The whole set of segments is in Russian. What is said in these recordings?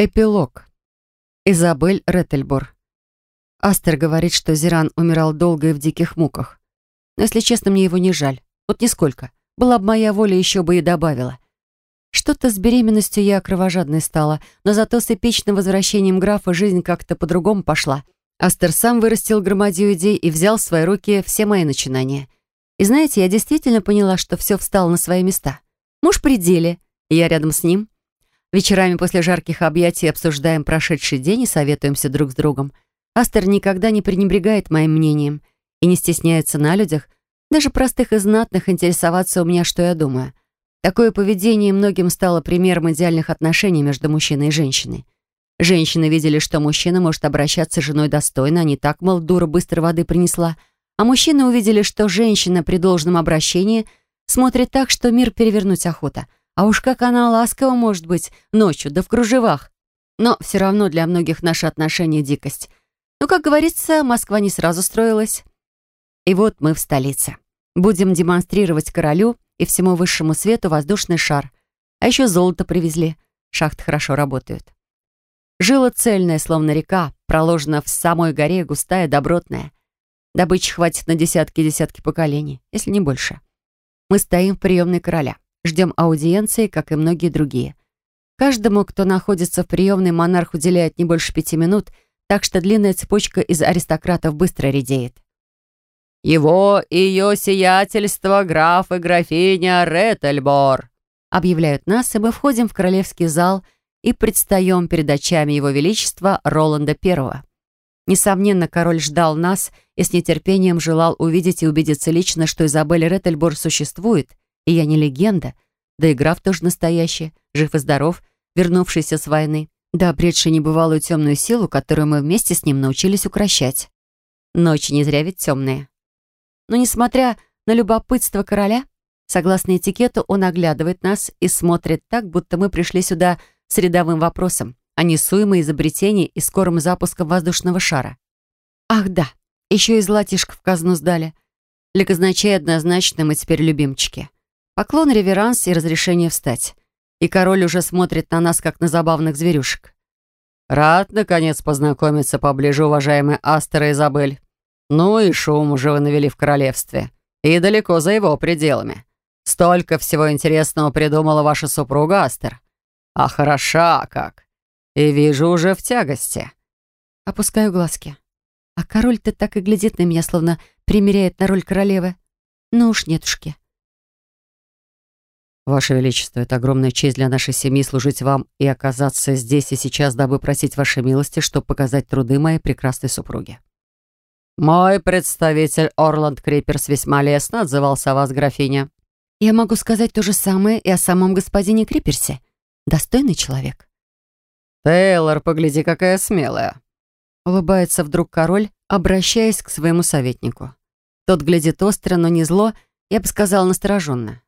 Эпилог. Изабель Реттельбор. Астер говорит, что Зиран умирал долго и в диких муках. Но, если честно, мне его не жаль. Вот нисколько. Была бы моя воля, еще бы и добавила. Что-то с беременностью я кровожадной стала, но зато с эпичным возвращением графа жизнь как-то по-другому пошла. Астер сам вырастил громадью идей и взял в свои руки все мои начинания. И знаете, я действительно поняла, что все встало на свои места. Муж при деле, и я рядом с ним — Вечерами после жарких объятий обсуждаем прошедший день и советуемся друг с другом. Астер никогда не пренебрегает моим мнением и не стесняется на людях, даже простых и знатных, интересоваться у меня, что я думаю. Такое поведение многим стало примером идеальных отношений между мужчиной и женщиной. Женщины видели, что мужчина может обращаться с женой достойно, а не так, мол, дура быстро воды принесла. А мужчины увидели, что женщина при должном обращении смотрит так, что мир перевернуть охота — а уж как она ласкова может быть ночью, да в кружевах. Но все равно для многих наши отношения дикость. Ну, как говорится, Москва не сразу строилась. И вот мы в столице. Будем демонстрировать королю и всему высшему свету воздушный шар. А еще золото привезли. Шахты хорошо работают. Жила цельная, словно река, проложена в самой горе, густая, добротная. Добычи хватит на десятки-десятки поколений, если не больше. Мы стоим в приемной короля. Ждем аудиенции, как и многие другие. Каждому, кто находится в приемной, монарх уделяет не больше пяти минут, так что длинная цепочка из аристократов быстро редеет. «Его и ее сиятельство граф и графиня Реттельбор», объявляют нас, и мы входим в королевский зал и предстаем перед очами его величества Роланда I. Несомненно, король ждал нас и с нетерпением желал увидеть и убедиться лично, что Изабель Реттельбор существует — и я не легенда, да и граф тоже настоящий, жив и здоров, вернувшийся с войны, да обретший небывалую темную силу, которую мы вместе с ним научились укращать. Ночи не зря ведь темные. Но несмотря на любопытство короля, согласно этикету, он оглядывает нас и смотрит так, будто мы пришли сюда с рядовым вопросом о несуемое изобретении и скорым запуском воздушного шара. Ах да, еще и златишко в казну сдали. Для казначей однозначно мы теперь любимчики. Поклон, реверанс и разрешение встать. И король уже смотрит на нас, как на забавных зверюшек. «Рад, наконец, познакомиться поближе, уважаемый Астер и Изабель. Ну и шум уже вы навели в королевстве. И далеко за его пределами. Столько всего интересного придумала ваша супруга Астер. А хороша как. И вижу уже в тягости». Опускаю глазки. А король-то так и глядит на меня, словно примеряет на роль королевы. Ну уж нетушки. «Ваше Величество, это огромная честь для нашей семьи служить вам и оказаться здесь и сейчас, дабы просить вашей милости, чтобы показать труды моей прекрасной супруги». «Мой представитель Орланд Криперс весьма лестно отзывался о вас, графиня». «Я могу сказать то же самое и о самом господине Криперсе. Достойный человек». «Тейлор, погляди, какая смелая!» Улыбается вдруг король, обращаясь к своему советнику. Тот глядит остро, но не зло, я бы сказала настороженно.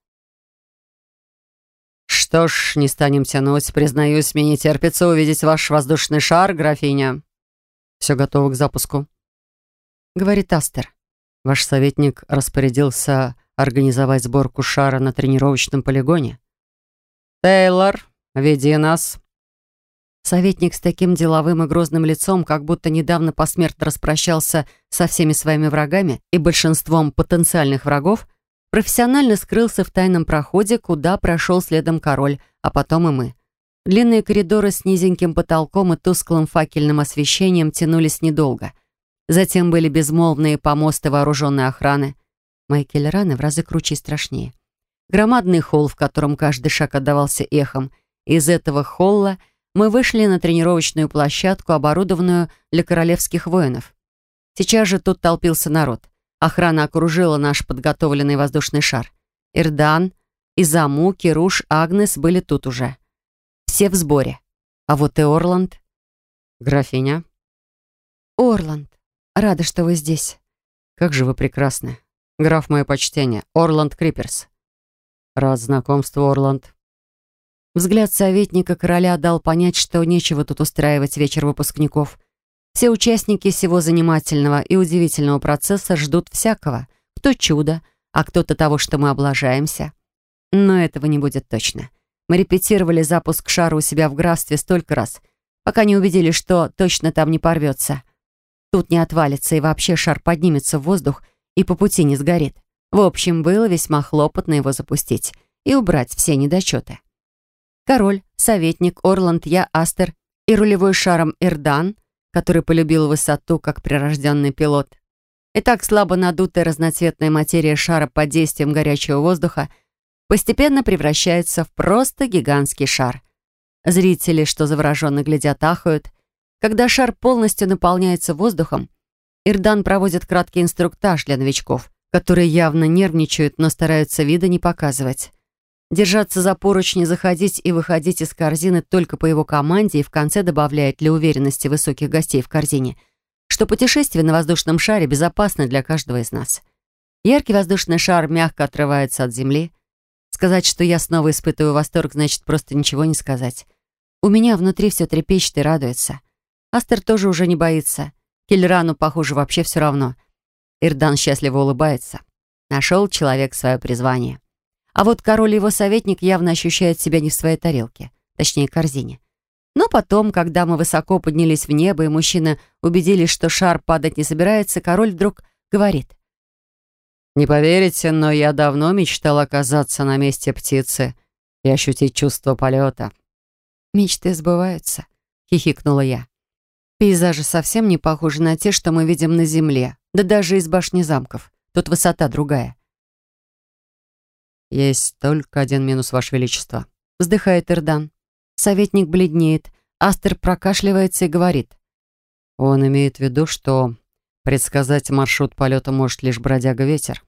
«Что ж, не станем тянуть. Признаюсь, мне не терпится увидеть ваш воздушный шар, графиня». «Все готово к запуску», — говорит Астер. «Ваш советник распорядился организовать сборку шара на тренировочном полигоне». «Тейлор, веди нас». Советник с таким деловым и грозным лицом, как будто недавно посмертно распрощался со всеми своими врагами и большинством потенциальных врагов — профессионально скрылся в тайном проходе, куда прошел следом король, а потом и мы. Длинные коридоры с низеньким потолком и тусклым факельным освещением тянулись недолго. Затем были безмолвные помосты вооруженной охраны. Мои келлераны в разы круче и страшнее. Громадный холл, в котором каждый шаг отдавался эхом. Из этого холла мы вышли на тренировочную площадку, оборудованную для королевских воинов. Сейчас же тут толпился народ. Охрана окружила наш подготовленный воздушный шар. Ирдан, Изаму, Кируш, Агнес были тут уже. Все в сборе. А вот и Орланд. Графиня. Орланд, рада, что вы здесь. Как же вы прекрасны. Граф, мое почтение. Орланд Криперс. Рад знакомству, Орланд. Взгляд советника короля дал понять, что нечего тут устраивать вечер выпускников — все участники всего занимательного и удивительного процесса ждут всякого. Кто чудо, а кто-то того, что мы облажаемся. Но этого не будет точно. Мы репетировали запуск шара у себя в графстве столько раз, пока не убедились, что точно там не порвется. Тут не отвалится, и вообще шар поднимется в воздух и по пути не сгорит. В общем, было весьма хлопотно его запустить и убрать все недочеты. Король, советник, Орланд, я, Астер и рулевой шаром Ирдан, который полюбил высоту как прирожденный пилот. И так слабо надутая разноцветная материя шара под действием горячего воздуха постепенно превращается в просто гигантский шар. Зрители, что завороженно глядят, ахают. Когда шар полностью наполняется воздухом, Ирдан проводит краткий инструктаж для новичков, которые явно нервничают, но стараются вида не показывать. Держаться за поручни, заходить и выходить из корзины только по его команде и в конце добавляет для уверенности высоких гостей в корзине, что путешествие на воздушном шаре безопасно для каждого из нас. Яркий воздушный шар мягко отрывается от земли. Сказать, что я снова испытываю восторг, значит просто ничего не сказать. У меня внутри все трепещет и радуется. Астер тоже уже не боится. Кельрану, похоже, вообще все равно. Ирдан счастливо улыбается. Нашел человек свое призвание. А вот король и его советник явно ощущают себя не в своей тарелке, точнее, корзине. Но потом, когда мы высоко поднялись в небо, и мужчины убедились, что шар падать не собирается, король вдруг говорит. «Не поверите, но я давно мечтал оказаться на месте птицы и ощутить чувство полета». «Мечты сбываются», — хихикнула я. «Пейзажи совсем не похожи на те, что мы видим на Земле, да даже из башни замков. Тут высота другая». «Есть только один минус, Ваше Величество», — вздыхает Ирдан. Советник бледнеет. Астер прокашливается и говорит. «Он имеет в виду, что предсказать маршрут полета может лишь бродяга-ветер».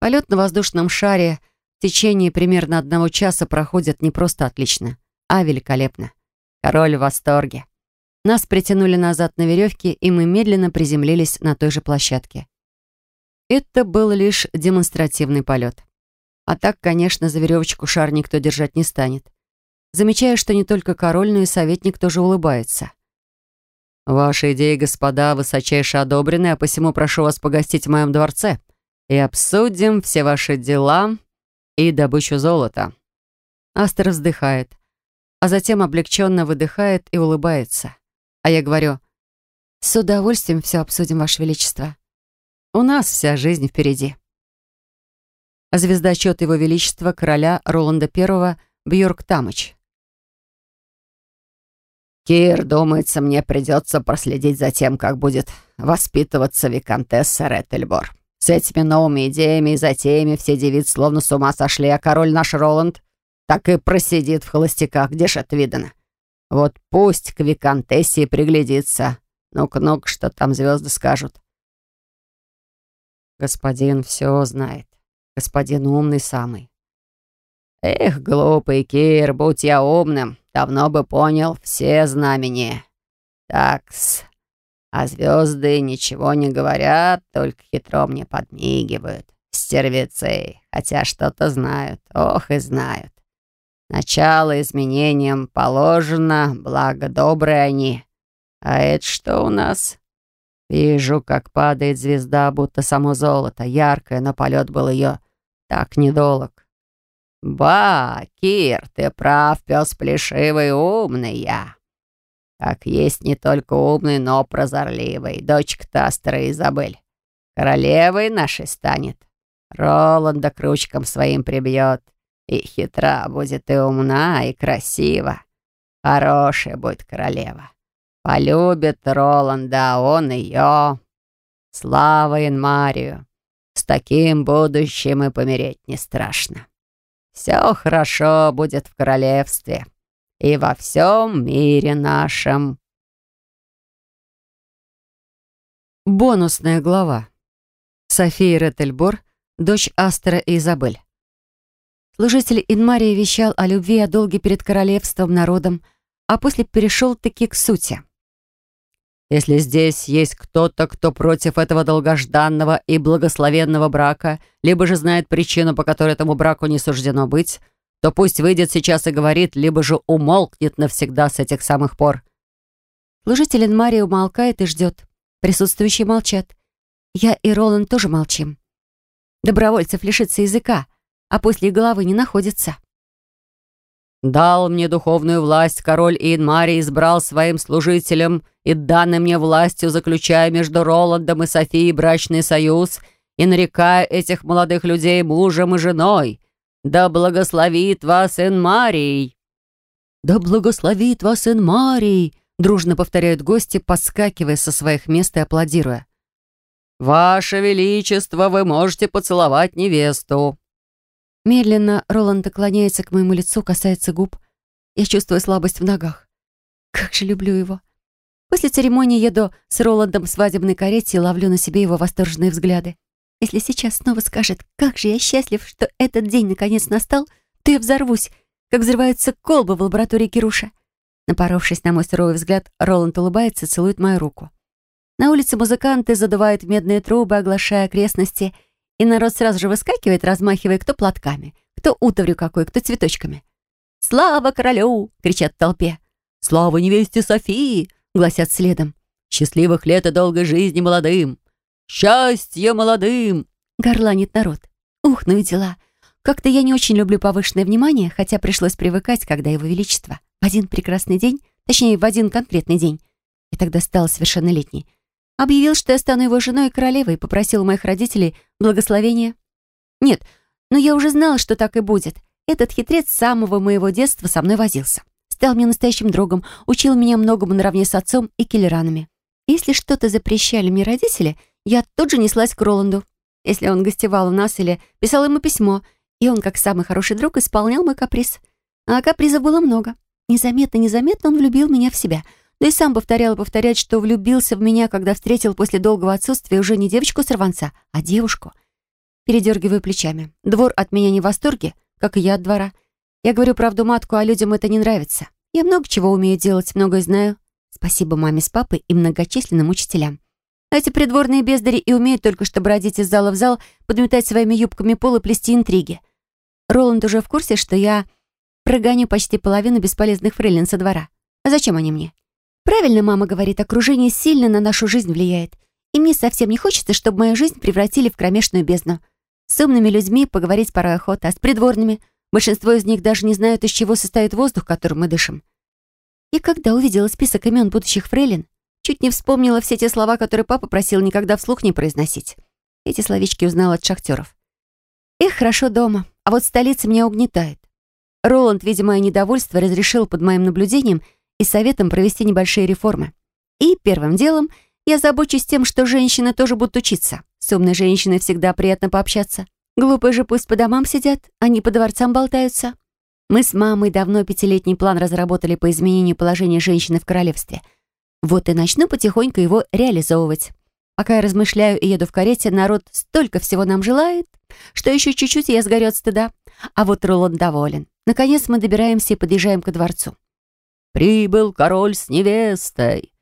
Полет на воздушном шаре в течение примерно одного часа проходит не просто отлично, а великолепно. Король в восторге. Нас притянули назад на веревке, и мы медленно приземлились на той же площадке. Это был лишь демонстративный полет. А так, конечно, за веревочку шар никто держать не станет. Замечаю, что не только король, но и советник тоже улыбается. «Ваши идеи, господа, высочайше одобрены, а посему прошу вас погостить в моем дворце и обсудим все ваши дела и добычу золота». Астер вздыхает, а затем облегченно выдыхает и улыбается. А я говорю, «С удовольствием все обсудим, Ваше Величество. У нас вся жизнь впереди» звездочет Его Величества короля Роланда I Бьорк Тамыч. «Кир, думается, мне придется проследить за тем, как будет воспитываться виконтесса Реттельбор. С этими новыми идеями и затеями все девицы словно с ума сошли, а король наш Роланд так и просидит в холостяках. Где ж это видано? Вот пусть к виконтессе приглядится. Ну-ка, ну-ка, что там звезды скажут?» «Господин все знает», господин умный самый. Эх, глупый Кир, будь я умным, давно бы понял все знамения. Такс, а звезды ничего не говорят, только хитро мне подмигивают. Стервецы, хотя что-то знают, ох и знают. Начало изменениям положено, благо добрые они. А это что у нас? Вижу, как падает звезда, будто само золото, яркое, но полет был ее так недолг. Ба, Кир, ты прав, пес плешивый, умный я. Как есть не только умный, но прозорливый. Дочка Тастера Изабель. Королевой нашей станет. Роланда к ручкам своим прибьет. И хитра будет, и умна, и красива. Хорошая будет королева. Полюбит Роланда, а он ее. Слава Инмарию. Таким будущим и помереть не страшно. Все хорошо будет в королевстве и во всем мире нашем. Бонусная глава. София Реттельбор, дочь Астера и Изабель. Служитель Инмарии вещал о любви и о долге перед королевством, народом, а после перешел-таки к сути. Если здесь есть кто-то, кто против этого долгожданного и благословенного брака, либо же знает причину, по которой этому браку не суждено быть, то пусть выйдет сейчас и говорит, либо же умолкнет навсегда с этих самых пор. Служитель Мария умолкает и ждет. Присутствующие молчат. Я и Роланд тоже молчим. Добровольцев лишится языка, а после головы не находится. Дал мне духовную власть, король Иенмари избрал своим служителем и данной мне властью, заключая между Роландом и Софией брачный союз и нарекая этих молодых людей мужем и женой. Да благословит вас Инмарий!» «Да благословит вас Инмарий!» дружно повторяют гости, подскакивая со своих мест и аплодируя. «Ваше Величество, вы можете поцеловать невесту!» Медленно Роланд наклоняется к моему лицу, касается губ. Я чувствую слабость в ногах. Как же люблю его. После церемонии еду с Роландом в свадебной карете и ловлю на себе его восторженные взгляды. Если сейчас снова скажет, как же я счастлив, что этот день наконец настал, то я взорвусь, как взрываются колбы в лаборатории Кируша. Напоровшись на мой суровый взгляд, Роланд улыбается и целует мою руку. На улице музыканты задувают медные трубы, оглашая окрестности — и народ сразу же выскакивает, размахивая кто платками, кто утоврю какой, кто цветочками. «Слава королю!» — кричат в толпе. «Слава невесте Софии!» — гласят следом. «Счастливых лет и долгой жизни молодым!» «Счастье молодым!» — горланит народ. Ух, ну и дела. Как-то я не очень люблю повышенное внимание, хотя пришлось привыкать, когда его величество в один прекрасный день, точнее, в один конкретный день, я тогда стала совершеннолетней, Объявил, что я стану его женой и королевой, и попросил моих родителей благословения. Нет, но я уже знала, что так и будет. Этот хитрец с самого моего детства со мной возился. Стал мне настоящим другом, учил меня многому наравне с отцом и киллеранами. Если что-то запрещали мне родители, я тут же неслась к Роланду. Если он гостевал у нас или писал ему письмо, и он, как самый хороший друг, исполнял мой каприз. А капризов было много. Незаметно-незаметно он влюбил меня в себя — да и сам повторял и повторять, что влюбился в меня, когда встретил после долгого отсутствия уже не девочку-сорванца, а девушку. Передергиваю плечами. Двор от меня не в восторге, как и я от двора. Я говорю правду матку, а людям это не нравится. Я много чего умею делать, многое знаю. Спасибо маме с папой и многочисленным учителям. А эти придворные бездари и умеют только что бродить из зала в зал, подметать своими юбками пол и плести интриги. Роланд уже в курсе, что я прогоню почти половину бесполезных фрейлин со двора. А зачем они мне? Правильно мама говорит, окружение сильно на нашу жизнь влияет. И мне совсем не хочется, чтобы мою жизнь превратили в кромешную бездну. С умными людьми поговорить порой охота, а с придворными большинство из них даже не знают, из чего состоит воздух, которым мы дышим. И когда увидела список имен будущих фрейлин, чуть не вспомнила все те слова, которые папа просил никогда вслух не произносить. Эти словечки узнала от шахтеров. Эх, хорошо дома, а вот столица меня угнетает. Роланд, видя мое недовольство, разрешил под моим наблюдением — и советом провести небольшие реформы. И первым делом я забочусь тем, что женщины тоже будут учиться. С умной женщиной всегда приятно пообщаться. Глупые же пусть по домам сидят, они по дворцам болтаются. Мы с мамой давно пятилетний план разработали по изменению положения женщины в королевстве. Вот и начну потихоньку его реализовывать. Пока я размышляю и еду в карете, народ столько всего нам желает, что еще чуть-чуть я сгорю от стыда. А вот Роланд доволен. Наконец мы добираемся и подъезжаем к дворцу. «Прибыл король с невестой!»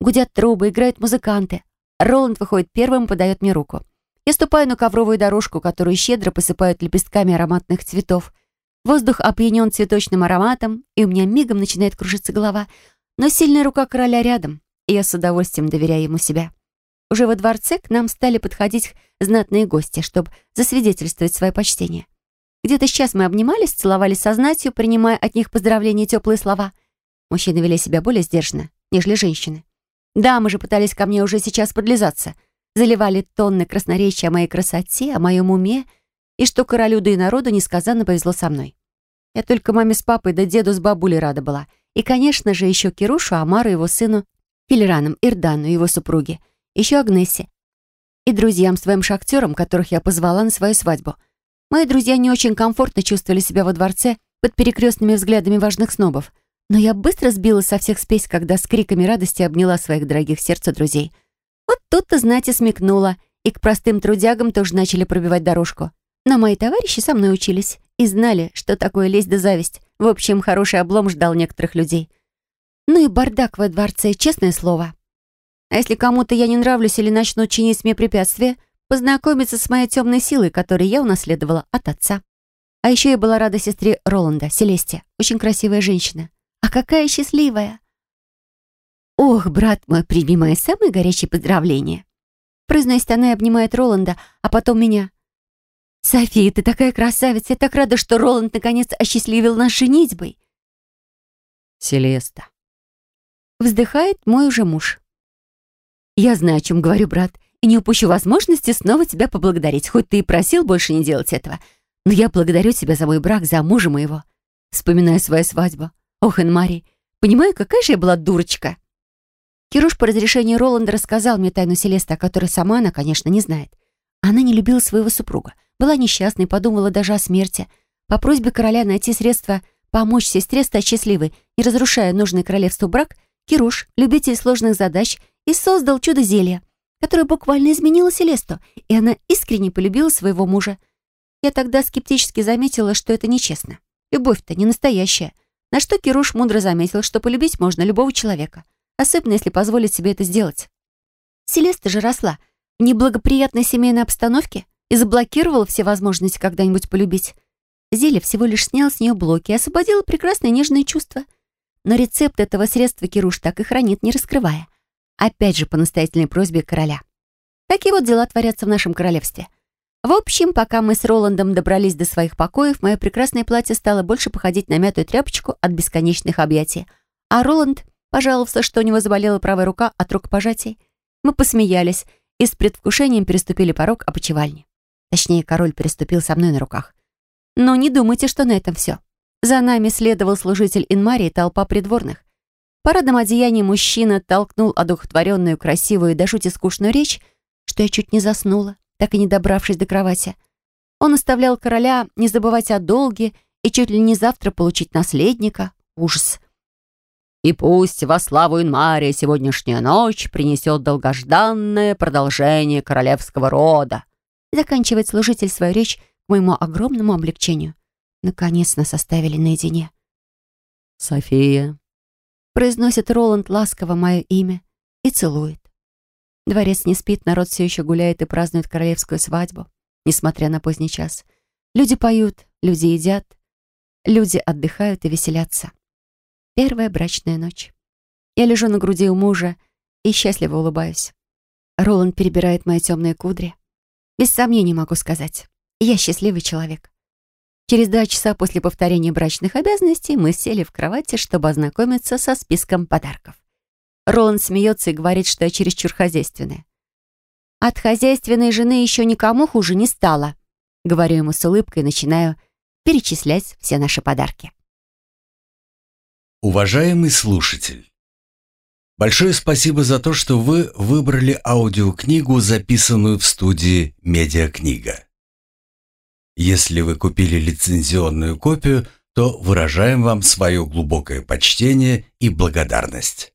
Гудят трубы, играют музыканты. Роланд выходит первым и подает мне руку. Я ступаю на ковровую дорожку, которую щедро посыпают лепестками ароматных цветов. Воздух опьянен цветочным ароматом, и у меня мигом начинает кружиться голова. Но сильная рука короля рядом, и я с удовольствием доверяю ему себя. Уже во дворце к нам стали подходить знатные гости, чтобы засвидетельствовать свое почтение. Где-то сейчас мы обнимались, целовались со знатью, принимая от них поздравления и теплые слова — Мужчины вели себя более сдержанно, нежели женщины. Дамы же пытались ко мне уже сейчас подлизаться. Заливали тонны красноречия о моей красоте, о моем уме, и что королю да и народу несказанно повезло со мной. Я только маме с папой да деду с бабулей рада была. И, конечно же, еще Кирушу, Амару, его сыну, Филераном, Ирдану, его супруге, еще Агнессе и друзьям своим шахтерам, которых я позвала на свою свадьбу. Мои друзья не очень комфортно чувствовали себя во дворце под перекрестными взглядами важных снобов, но я быстро сбилась со всех спесь, когда с криками радости обняла своих дорогих сердца друзей. Вот тут-то, знаете, смекнула, и к простым трудягам тоже начали пробивать дорожку. Но мои товарищи со мной учились и знали, что такое лесть да зависть. В общем, хороший облом ждал некоторых людей. Ну и бардак во дворце, честное слово. А если кому-то я не нравлюсь или начну чинить мне препятствия, познакомиться с моей темной силой, которую я унаследовала от отца. А еще я была рада сестре Роланда, Селесте, очень красивая женщина. Какая счастливая!» «Ох, брат мой, прими мои самые горячие поздравления!» Произносит она и обнимает Роланда, а потом меня. «София, ты такая красавица! Я так рада, что Роланд наконец осчастливил нас женитьбой!» Селеста. Вздыхает мой уже муж. Я знаю, о чем говорю, брат, и не упущу возможности снова тебя поблагодарить, хоть ты и просил больше не делать этого. Но я благодарю тебя за мой брак, за мужа моего. Вспоминаю свою свадьбу. Ох, Энмари, понимаю, какая же я была дурочка. Кируш по разрешению Роланда рассказал мне тайну Селеста, о которой сама она, конечно, не знает. Она не любила своего супруга, была несчастной, подумала даже о смерти. По просьбе короля найти средства помочь сестре стать счастливой, не разрушая нужный королевству брак, Кируш, любитель сложных задач, и создал чудо-зелье, которое буквально изменило Селесту, и она искренне полюбила своего мужа. Я тогда скептически заметила, что это нечестно. Любовь-то не настоящая. На что Кируш мудро заметил, что полюбить можно любого человека, особенно если позволить себе это сделать. Селеста же росла в неблагоприятной семейной обстановке и заблокировала все возможности когда-нибудь полюбить. Зелье всего лишь снял с нее блоки и освободило прекрасные нежные чувства. Но рецепт этого средства Кируш так и хранит, не раскрывая. Опять же, по настоятельной просьбе короля. Такие вот дела творятся в нашем королевстве. В общем, пока мы с Роландом добрались до своих покоев, мое прекрасное платье стало больше походить на мятую тряпочку от бесконечных объятий. А Роланд пожаловался, что у него заболела правая рука от рукопожатий. Мы посмеялись и с предвкушением переступили порог опочивальни. Точнее, король переступил со мной на руках. Но не думайте, что на этом все. За нами следовал служитель Инмарии и толпа придворных. В парадном одеянии мужчина толкнул одухотворенную, красивую и до жути скучную речь, что я чуть не заснула, так и не добравшись до кровати. Он оставлял короля не забывать о долге и чуть ли не завтра получить наследника. Ужас. И пусть во славу Инмария сегодняшняя ночь принесет долгожданное продолжение королевского рода. Заканчивает служитель свою речь к моему огромному облегчению. Наконец нас оставили наедине. «София», — произносит Роланд ласково мое имя и целует. Дворец не спит, народ все еще гуляет и празднует королевскую свадьбу, несмотря на поздний час. Люди поют, люди едят, люди отдыхают и веселятся. Первая брачная ночь. Я лежу на груди у мужа и счастливо улыбаюсь. Роланд перебирает мои темные кудри. Без сомнений могу сказать, я счастливый человек. Через два часа после повторения брачных обязанностей мы сели в кровати, чтобы ознакомиться со списком подарков. Роланд смеется и говорит, что я чересчур хозяйственная. «От хозяйственной жены еще никому хуже не стало», — говорю ему с улыбкой и начинаю перечислять все наши подарки. Уважаемый слушатель, большое спасибо за то, что вы выбрали аудиокнигу, записанную в студии «Медиакнига». Если вы купили лицензионную копию, то выражаем вам свое глубокое почтение и благодарность.